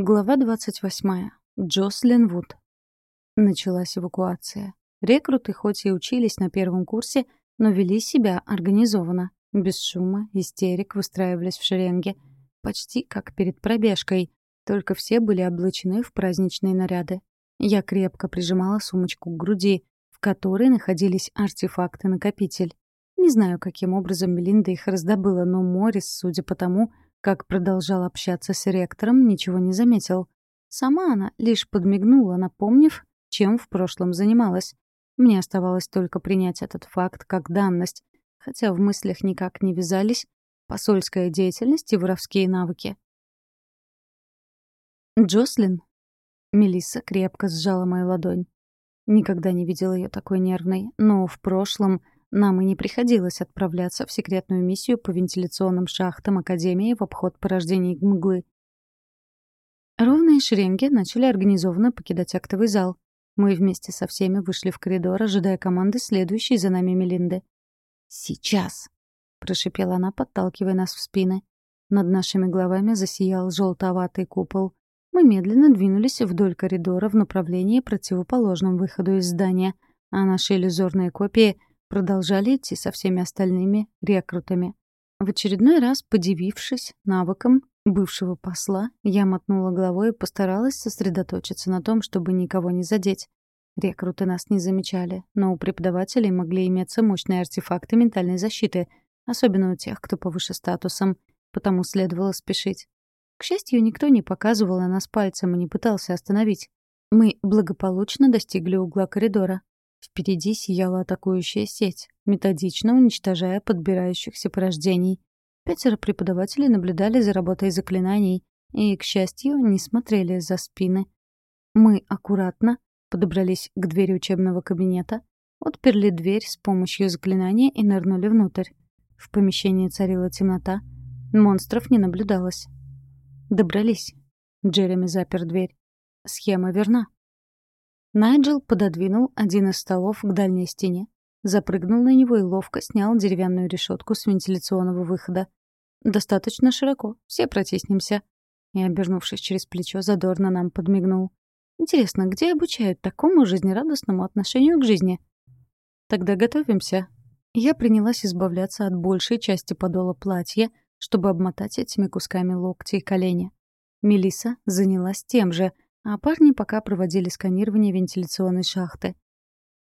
Глава 28. Джослин Вуд. Началась эвакуация. Рекруты хоть и учились на первом курсе, но вели себя организованно. Без шума, истерик выстраивались в шеренге. Почти как перед пробежкой, только все были облачены в праздничные наряды. Я крепко прижимала сумочку к груди, в которой находились артефакты-накопитель. Не знаю, каким образом Мелинда их раздобыла, но Моррис, судя по тому, как продолжал общаться с ректором, ничего не заметил. Сама она лишь подмигнула, напомнив, чем в прошлом занималась. Мне оставалось только принять этот факт как данность, хотя в мыслях никак не вязались посольская деятельность и воровские навыки. «Джослин?» Мелисса крепко сжала мою ладонь. Никогда не видела ее такой нервной, но в прошлом нам и не приходилось отправляться в секретную миссию по вентиляционным шахтам Академии в обход порождений мглы. Ровные шеренги начали организованно покидать актовый зал. Мы вместе со всеми вышли в коридор, ожидая команды, следующей за нами Мелинды. «Сейчас!» — прошипела она, подталкивая нас в спины. Над нашими головами засиял желтоватый купол. Мы медленно двинулись вдоль коридора в направлении противоположном выходу из здания, а наши иллюзорные копии продолжали идти со всеми остальными рекрутами. В очередной раз, подивившись навыкам бывшего посла, я мотнула головой и постаралась сосредоточиться на том, чтобы никого не задеть. Рекруты нас не замечали, но у преподавателей могли иметься мощные артефакты ментальной защиты, особенно у тех, кто повыше статусом, потому следовало спешить. К счастью, никто не показывал на нас пальцем и не пытался остановить. Мы благополучно достигли угла коридора. Впереди сияла атакующая сеть, методично уничтожая подбирающихся порождений. Пятеро преподавателей наблюдали за работой заклинаний и, к счастью, не смотрели за спины. Мы аккуратно подобрались к двери учебного кабинета, отперли дверь с помощью заклинания и нырнули внутрь. В помещении царила темнота, монстров не наблюдалось. Добрались. Джереми запер дверь. Схема верна. Найджел пододвинул один из столов к дальней стене, запрыгнул на него и ловко снял деревянную решетку с вентиляционного выхода. «Достаточно широко, все протиснемся». И, обернувшись через плечо, задорно нам подмигнул. «Интересно, где обучают такому жизнерадостному отношению к жизни?» «Тогда готовимся». Я принялась избавляться от большей части подола платья, чтобы обмотать этими кусками локти и колени. Мелиса занялась тем же — а парни пока проводили сканирование вентиляционной шахты.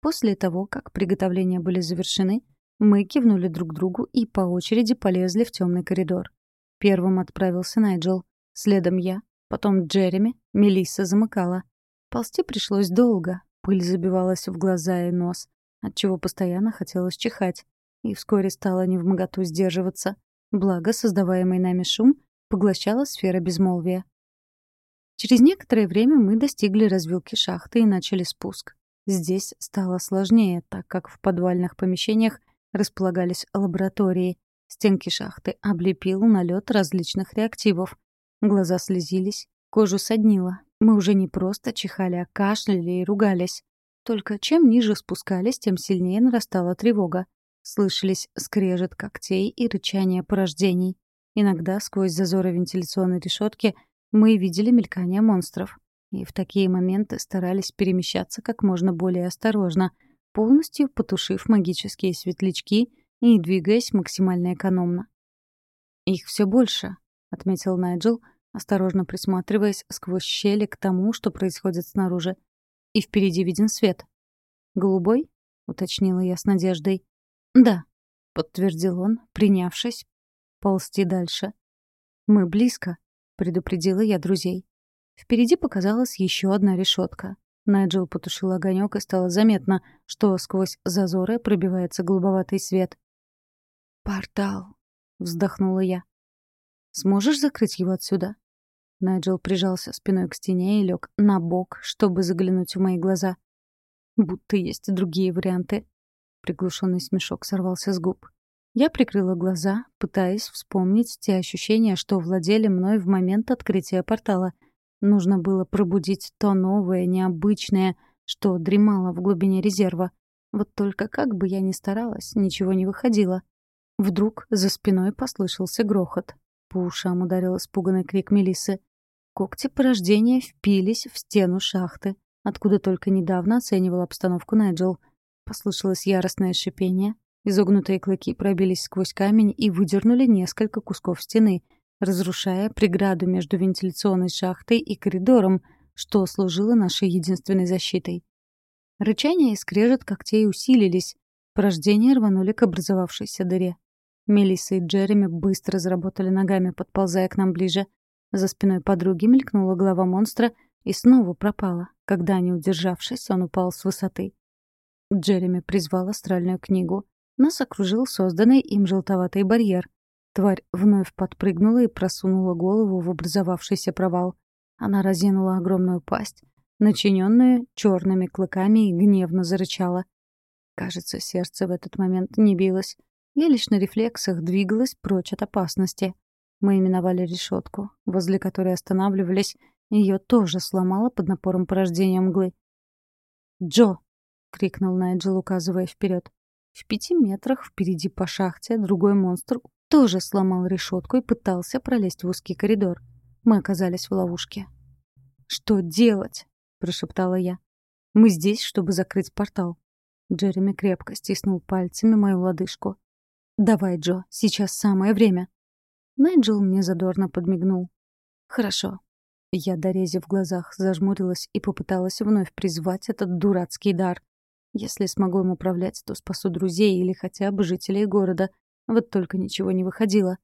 После того, как приготовления были завершены, мы кивнули друг другу и по очереди полезли в темный коридор. Первым отправился Найджел, следом я, потом Джереми, Мелисса замыкала. Ползти пришлось долго, пыль забивалась в глаза и нос, отчего постоянно хотелось чихать, и вскоре стало невмоготу сдерживаться, благо создаваемый нами шум поглощала сфера безмолвия. Через некоторое время мы достигли развилки шахты и начали спуск. Здесь стало сложнее, так как в подвальных помещениях располагались лаборатории. Стенки шахты облепил налет различных реактивов. Глаза слезились, кожу соднило. Мы уже не просто чихали, а кашляли и ругались. Только чем ниже спускались, тем сильнее нарастала тревога. Слышались скрежет когтей и рычание порождений. Иногда сквозь зазоры вентиляционной решетки мы видели мелькание монстров. И в такие моменты старались перемещаться как можно более осторожно, полностью потушив магические светлячки и двигаясь максимально экономно. «Их все больше», — отметил Найджел, осторожно присматриваясь сквозь щели к тому, что происходит снаружи. «И впереди виден свет». «Голубой?» — уточнила я с надеждой. «Да», — подтвердил он, принявшись ползти дальше. «Мы близко», — предупредила я друзей. Впереди показалась еще одна решетка. Найджел потушил огонек, и стало заметно, что сквозь зазоры пробивается голубоватый свет. «Портал», — вздохнула я. «Сможешь закрыть его отсюда?» Найджел прижался спиной к стене и лег на бок, чтобы заглянуть в мои глаза. «Будто есть другие варианты». Приглушенный смешок сорвался с губ. Я прикрыла глаза, пытаясь вспомнить те ощущения, что владели мной в момент открытия портала. Нужно было пробудить то новое, необычное, что дремало в глубине резерва. Вот только как бы я ни старалась, ничего не выходило. Вдруг за спиной послышался грохот. По ушам ударил испуганный крик Мелисы. Когти порождения впились в стену шахты, откуда только недавно оценивал обстановку Найджел. Послышалось яростное шипение. Изогнутые клыки пробились сквозь камень и выдернули несколько кусков стены, разрушая преграду между вентиляционной шахтой и коридором, что служило нашей единственной защитой. Рычание и скрежет когтей усилились. Порождения рванули к образовавшейся дыре. Мелисса и Джереми быстро заработали ногами, подползая к нам ближе. За спиной подруги мелькнула голова монстра и снова пропала, когда, не удержавшись, он упал с высоты. Джереми призвал астральную книгу. Нас окружил созданный им желтоватый барьер. Тварь вновь подпрыгнула и просунула голову в образовавшийся провал. Она разинула огромную пасть, начиненную черными клыками, и гневно зарычала. Кажется, сердце в этот момент не билось. Я лишь на рефлексах двигалась прочь от опасности. Мы именовали решетку, возле которой останавливались. Ее тоже сломало под напором порождения мглы. «Джо!» — крикнул Найджел, указывая вперед. В пяти метрах впереди по шахте другой монстр тоже сломал решетку и пытался пролезть в узкий коридор. Мы оказались в ловушке. «Что делать?» — прошептала я. «Мы здесь, чтобы закрыть портал». Джереми крепко стиснул пальцами мою лодыжку. «Давай, Джо, сейчас самое время». Найджел мне задорно подмигнул. «Хорошо». Я, дорезив в глазах, зажмурилась и попыталась вновь призвать этот дурацкий дар. Если смогу им управлять, то спасу друзей или хотя бы жителей города. Вот только ничего не выходило.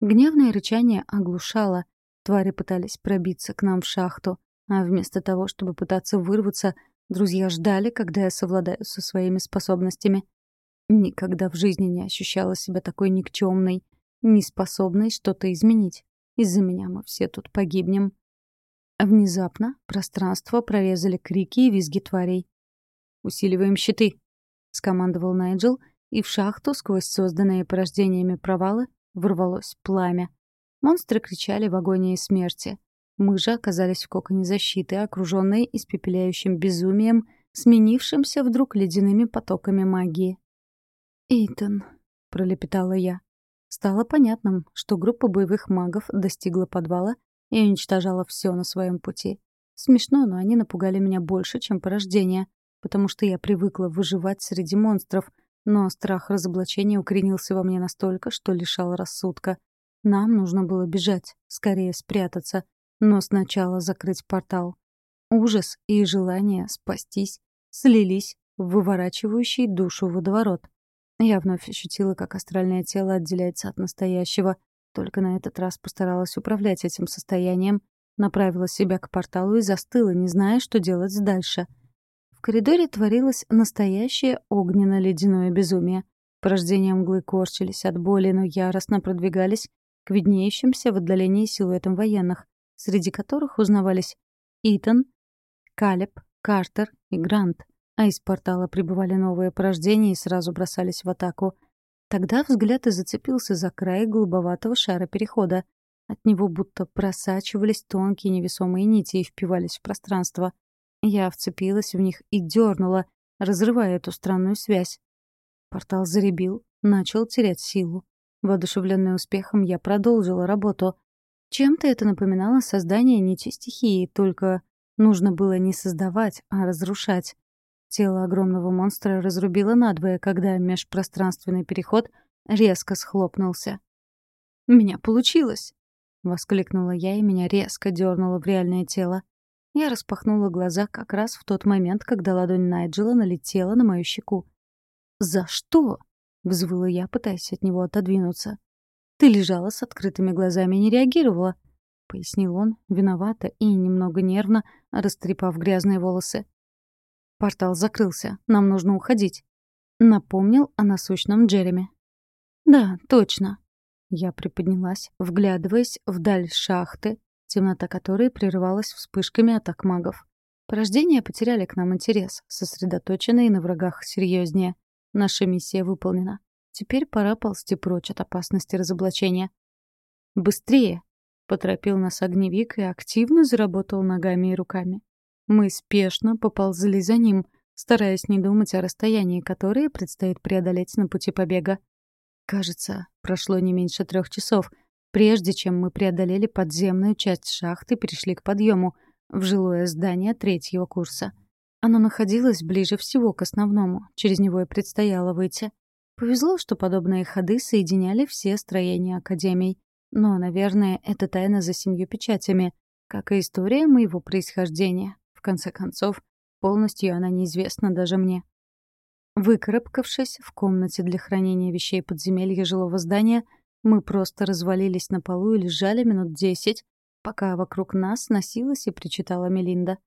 Гневное рычание оглушало. Твари пытались пробиться к нам в шахту, а вместо того, чтобы пытаться вырваться, друзья ждали, когда я совладаю со своими способностями. Никогда в жизни не ощущала себя такой никчемной, неспособной что-то изменить. Из-за меня мы все тут погибнем. Внезапно пространство прорезали крики и визги тварей. «Усиливаем щиты», — скомандовал Найджел, и в шахту сквозь созданные порождениями провалы ворвалось пламя. Монстры кричали в агонии смерти. Мы же оказались в коконе защиты, окруженные испепеляющим безумием, сменившимся вдруг ледяными потоками магии. «Эйтон», — пролепетала я. Стало понятным, что группа боевых магов достигла подвала и уничтожала все на своем пути. Смешно, но они напугали меня больше, чем порождение, потому что я привыкла выживать среди монстров, но страх разоблачения укоренился во мне настолько, что лишал рассудка. Нам нужно было бежать, скорее спрятаться, но сначала закрыть портал. Ужас и желание спастись слились в выворачивающий душу водоворот. Я вновь ощутила, как астральное тело отделяется от настоящего, только на этот раз постаралась управлять этим состоянием, направила себя к порталу и застыла, не зная, что делать дальше. В коридоре творилось настоящее огненно-ледяное безумие. Порождения мглы корчились от боли, но яростно продвигались к виднеющимся в отдалении силуэтам военных, среди которых узнавались Итан, Калеб, Картер и Грант — а из портала прибывали новые порождения и сразу бросались в атаку. Тогда взгляд и зацепился за край голубоватого шара перехода. От него будто просачивались тонкие невесомые нити и впивались в пространство. Я вцепилась в них и дернула, разрывая эту странную связь. Портал заребил, начал терять силу. Воодушевленный успехом, я продолжила работу. Чем-то это напоминало создание нити стихии, только нужно было не создавать, а разрушать. Тело огромного монстра разрубило надвое, когда межпространственный переход резко схлопнулся. «У меня получилось!» — воскликнула я, и меня резко дернуло в реальное тело. Я распахнула глаза как раз в тот момент, когда ладонь Найджела налетела на мою щеку. «За что?» — взвыла я, пытаясь от него отодвинуться. «Ты лежала с открытыми глазами и не реагировала», — пояснил он, виновато и немного нервно, растрепав грязные волосы. Портал закрылся. Нам нужно уходить. Напомнил о насущном Джереми. Да, точно. Я приподнялась, вглядываясь вдаль шахты, темнота которой прерывалась вспышками атак магов. Порождения потеряли к нам интерес, сосредоточенные на врагах серьезнее. Наша миссия выполнена. Теперь пора ползти прочь от опасности разоблачения. «Быстрее!» — поторопил нас огневик и активно заработал ногами и руками. Мы спешно поползли за ним, стараясь не думать о расстоянии, которое предстоит преодолеть на пути побега. Кажется, прошло не меньше трех часов, прежде чем мы преодолели подземную часть шахты и перешли к подъему в жилое здание третьего курса. Оно находилось ближе всего к основному, через него и предстояло выйти. Повезло, что подобные ходы соединяли все строения Академий. Но, наверное, это тайна за семью печатями, как и история моего происхождения. В конце концов, полностью она неизвестна даже мне. Выкарабкавшись в комнате для хранения вещей подземелья жилого здания, мы просто развалились на полу и лежали минут десять, пока вокруг нас носилась и причитала Мелинда.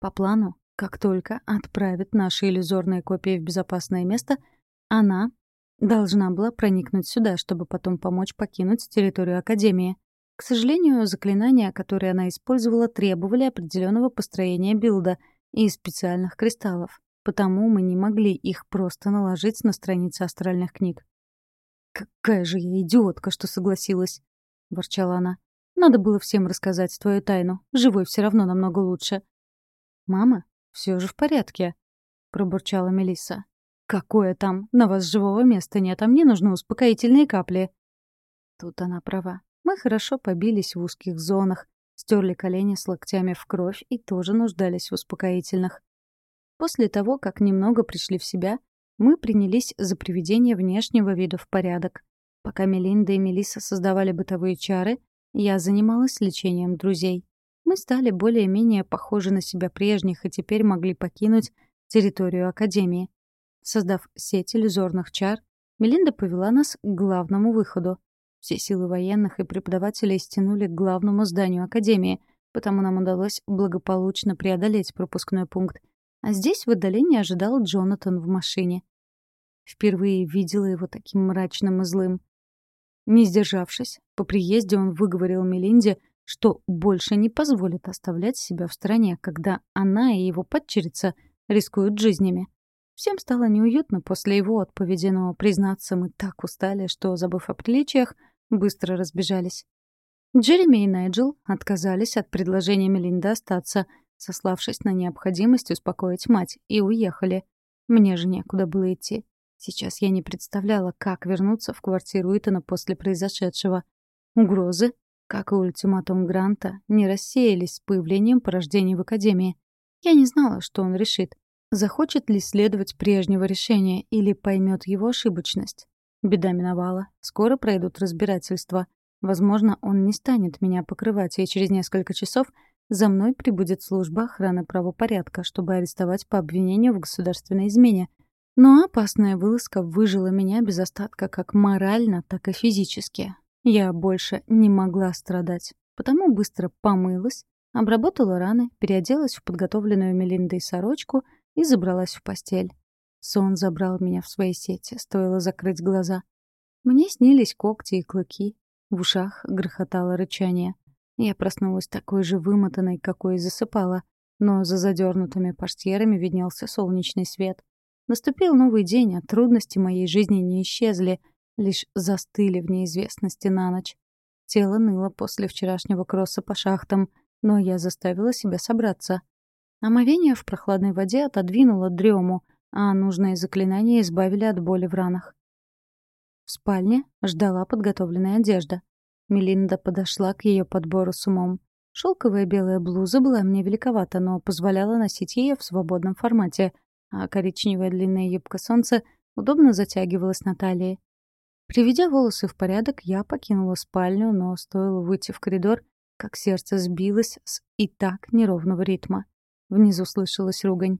По плану, как только отправит наши иллюзорные копии в безопасное место, она должна была проникнуть сюда, чтобы потом помочь покинуть территорию Академии. К сожалению, заклинания, которые она использовала, требовали определенного построения билда и специальных кристаллов потому мы не могли их просто наложить на страницы астральных книг. «Какая же я идиотка, что согласилась!» — ворчала она. «Надо было всем рассказать твою тайну. Живой все равно намного лучше». «Мама, все же в порядке», — пробурчала Мелисса. «Какое там? На вас живого места нет, а мне нужны успокоительные капли». Тут она права. Мы хорошо побились в узких зонах, стерли колени с локтями в кровь и тоже нуждались в успокоительных. После того, как немного пришли в себя, мы принялись за приведение внешнего вида в порядок. Пока Мелинда и Мелисса создавали бытовые чары, я занималась лечением друзей. Мы стали более-менее похожи на себя прежних и теперь могли покинуть территорию Академии. Создав сеть иллюзорных чар, Мелинда повела нас к главному выходу. Все силы военных и преподавателей стянули к главному зданию Академии, потому нам удалось благополучно преодолеть пропускной пункт а здесь в отдалении ожидал Джонатан в машине. Впервые видела его таким мрачным и злым. Не сдержавшись, по приезде он выговорил Мелинде, что больше не позволит оставлять себя в стране, когда она и его падчерица рискуют жизнями. Всем стало неуютно после его отповеди, но, признаться, мы так устали, что, забыв о приличиях, быстро разбежались. Джереми и Найджел отказались от предложения Мелинды остаться — сославшись на необходимость успокоить мать, и уехали. Мне же некуда было идти. Сейчас я не представляла, как вернуться в квартиру Итана после произошедшего. Угрозы, как и ультиматум Гранта, не рассеялись с появлением порождений в Академии. Я не знала, что он решит. Захочет ли следовать прежнего решения или поймет его ошибочность. Беда миновала. Скоро пройдут разбирательства. Возможно, он не станет меня покрывать, и через несколько часов за мной прибудет служба охраны правопорядка, чтобы арестовать по обвинению в государственной измене. Но опасная вылазка выжила меня без остатка как морально, так и физически. Я больше не могла страдать, потому быстро помылась, обработала раны, переоделась в подготовленную Мелиндой сорочку и забралась в постель. Сон забрал меня в свои сети, стоило закрыть глаза. Мне снились когти и клыки, в ушах грохотало рычание — я проснулась такой же вымотанной, какой и засыпала, но за задернутыми портьерами виднелся солнечный свет. Наступил новый день, а трудности моей жизни не исчезли, лишь застыли в неизвестности на ночь. Тело ныло после вчерашнего кросса по шахтам, но я заставила себя собраться. Омовение в прохладной воде отодвинуло дрему, а нужные заклинания избавили от боли в ранах. В спальне ждала подготовленная одежда. Мелинда подошла к ее подбору с умом. Шелковая белая блуза была мне великовата, но позволяла носить ее в свободном формате, а коричневая длинная юбка солнца удобно затягивалась на талии. Приведя волосы в порядок, я покинула спальню, но стоило выйти в коридор, как сердце сбилось с и так неровного ритма. Внизу слышалась ругань.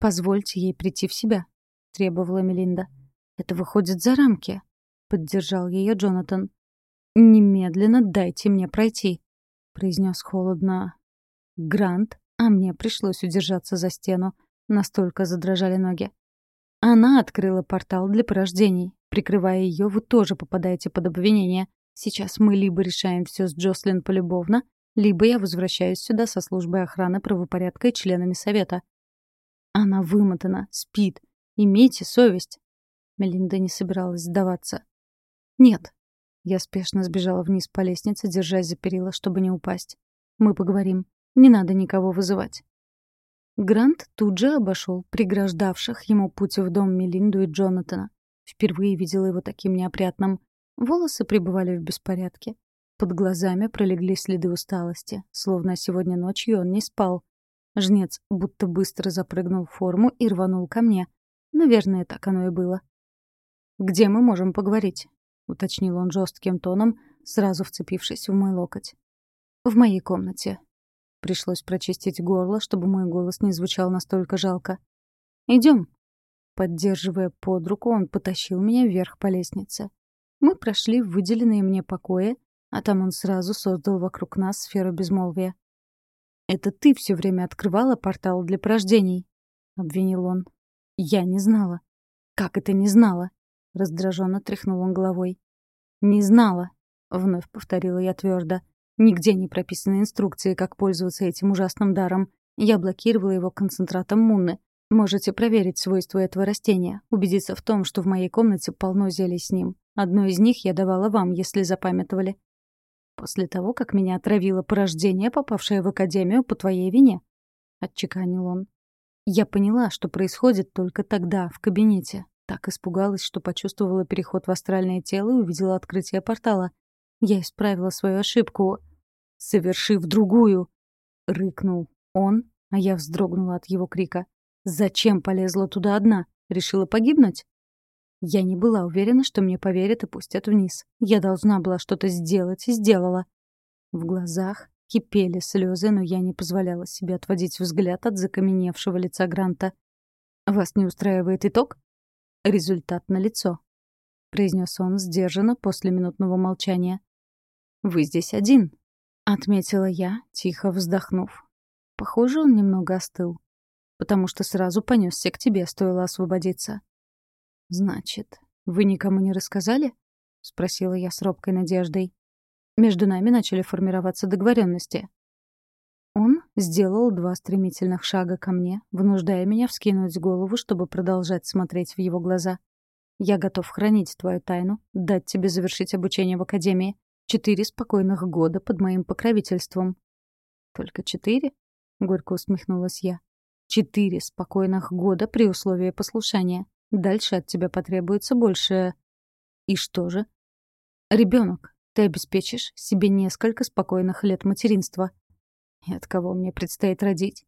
«Позвольте ей прийти в себя», — требовала Мелинда. «Это выходит за рамки», — поддержал ее Джонатан. «Немедленно дайте мне пройти», — произнес холодно Грант, а мне пришлось удержаться за стену. Настолько задрожали ноги. Она открыла портал для порождений. Прикрывая ее, вы тоже попадаете под обвинение. Сейчас мы либо решаем все с Джослин полюбовно, либо я возвращаюсь сюда со службой охраны правопорядка и членами совета. Она вымотана, спит. Имейте совесть. Мелинда не собиралась сдаваться. «Нет, я спешно сбежала вниз по лестнице, держась за перила, чтобы не упасть. «Мы поговорим. Не надо никого вызывать». Грант тут же обошел преграждавших ему путь в дом Мелинду и Джонатана. Впервые видела его таким неопрятным. Волосы пребывали в беспорядке. Под глазами пролегли следы усталости, словно сегодня ночью он не спал. Жнец будто быстро запрыгнул в форму и рванул ко мне. Наверное, так оно и было. «Где мы можем поговорить?» — уточнил он жестким тоном, сразу вцепившись в мой локоть. «В моей комнате». Пришлось прочистить горло, чтобы мой голос не звучал настолько жалко. Идем. Поддерживая под руку, он потащил меня вверх по лестнице. Мы прошли в выделенные мне покои, а там он сразу создал вокруг нас сферу безмолвия. «Это ты все время открывала портал для порождений», — обвинил он. «Я не знала». «Как это не знала?» — раздраженно тряхнул он головой. «Не знала», — вновь повторила я твердо. «Нигде не прописаны инструкции, как пользоваться этим ужасным даром. Я блокировала его концентратом Мунны. Можете проверить свойства этого растения, убедиться в том, что в моей комнате полно зелий с ним. Одно из них я давала вам, если запамятовали. После того, как меня отравило порождение, попавшее в академию по твоей вине, — отчеканил он. Я поняла, что происходит только тогда, в кабинете. Так испугалась, что почувствовала переход в астральное тело и увидела открытие портала. Я исправила свою ошибку, совершив другую. Рыкнул он, а я вздрогнула от его крика. Зачем полезла туда одна? Решила погибнуть? Я не была уверена, что мне поверят и пустят вниз. Я должна была что-то сделать и сделала. В глазах кипели слезы, но я не позволяла себе отводить взгляд от закаменевшего лица Гранта. «Вас не устраивает итог?» «Результат налицо», — произнес он сдержанно после минутного молчания. «Вы здесь один», — отметила я, тихо вздохнув. Похоже, он немного остыл, потому что сразу понесся к тебе, стоило освободиться. «Значит, вы никому не рассказали?» — спросила я с робкой надеждой. Между нами начали формироваться договоренности. Он сделал два стремительных шага ко мне, вынуждая меня вскинуть голову, чтобы продолжать смотреть в его глаза. «Я готов хранить твою тайну, дать тебе завершить обучение в Академии. Четыре спокойных года под моим покровительством». «Только четыре?» — горько усмехнулась я. «Четыре спокойных года при условии послушания. Дальше от тебя потребуется больше... И что же? Ребенок, ты обеспечишь себе несколько спокойных лет материнства. И от кого мне предстоит родить?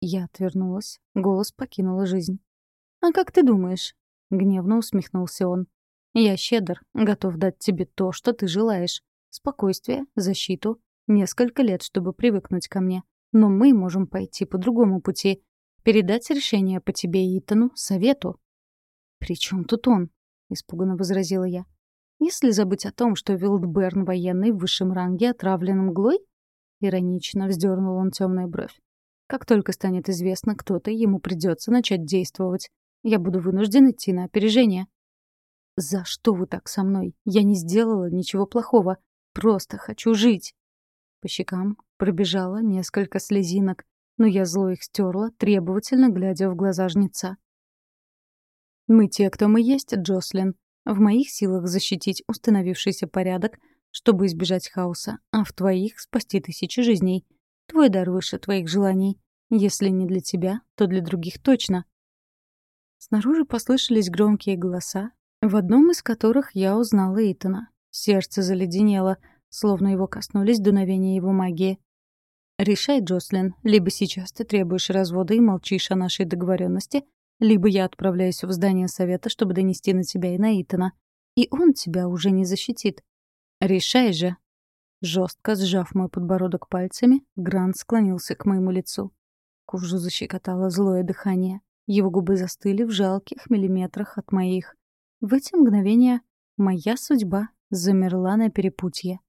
Я отвернулась. Голос покинула жизнь. «А как ты думаешь?» — гневно усмехнулся он. «Я щедр, готов дать тебе то, что ты желаешь. Спокойствие, защиту, несколько лет, чтобы привыкнуть ко мне. Но мы можем пойти по другому пути. Передать решение по тебе Итану совету. «При чем тут он?» — испуганно возразила я. «Если забыть о том, что Вилдберн военный в высшем ранге отравлен мглой?» Иронично вздернул он темную бровь. «Как только станет известно кто-то, ему придется начать действовать. Я буду вынужден идти на опережение». «За что вы так со мной? Я не сделала ничего плохого. Просто хочу жить». По щекам пробежало несколько слезинок, но я зло их стерла, требовательно глядя в глаза жнеца. Мы те, кто мы есть, Джослин. В моих силах защитить установившийся порядок, чтобы избежать хаоса, а в твоих — спасти тысячи жизней. Твой дар выше твоих желаний. Если не для тебя, то для других точно. Снаружи послышались громкие голоса, в одном из которых я узнала Итана. Сердце заледенело, словно его коснулись дуновения его магии. «Решай, Джослин, либо сейчас ты требуешь развода и молчишь о нашей договоренности, либо я отправляюсь в здание совета, чтобы донести на тебя и на Итана. И он тебя уже не защитит. Решай же. Жестко сжав мой подбородок пальцами, Грант склонился к моему лицу. Кожу защекотало злое дыхание. Его губы застыли в жалких миллиметрах от моих. В эти мгновения моя судьба замерла на перепутье.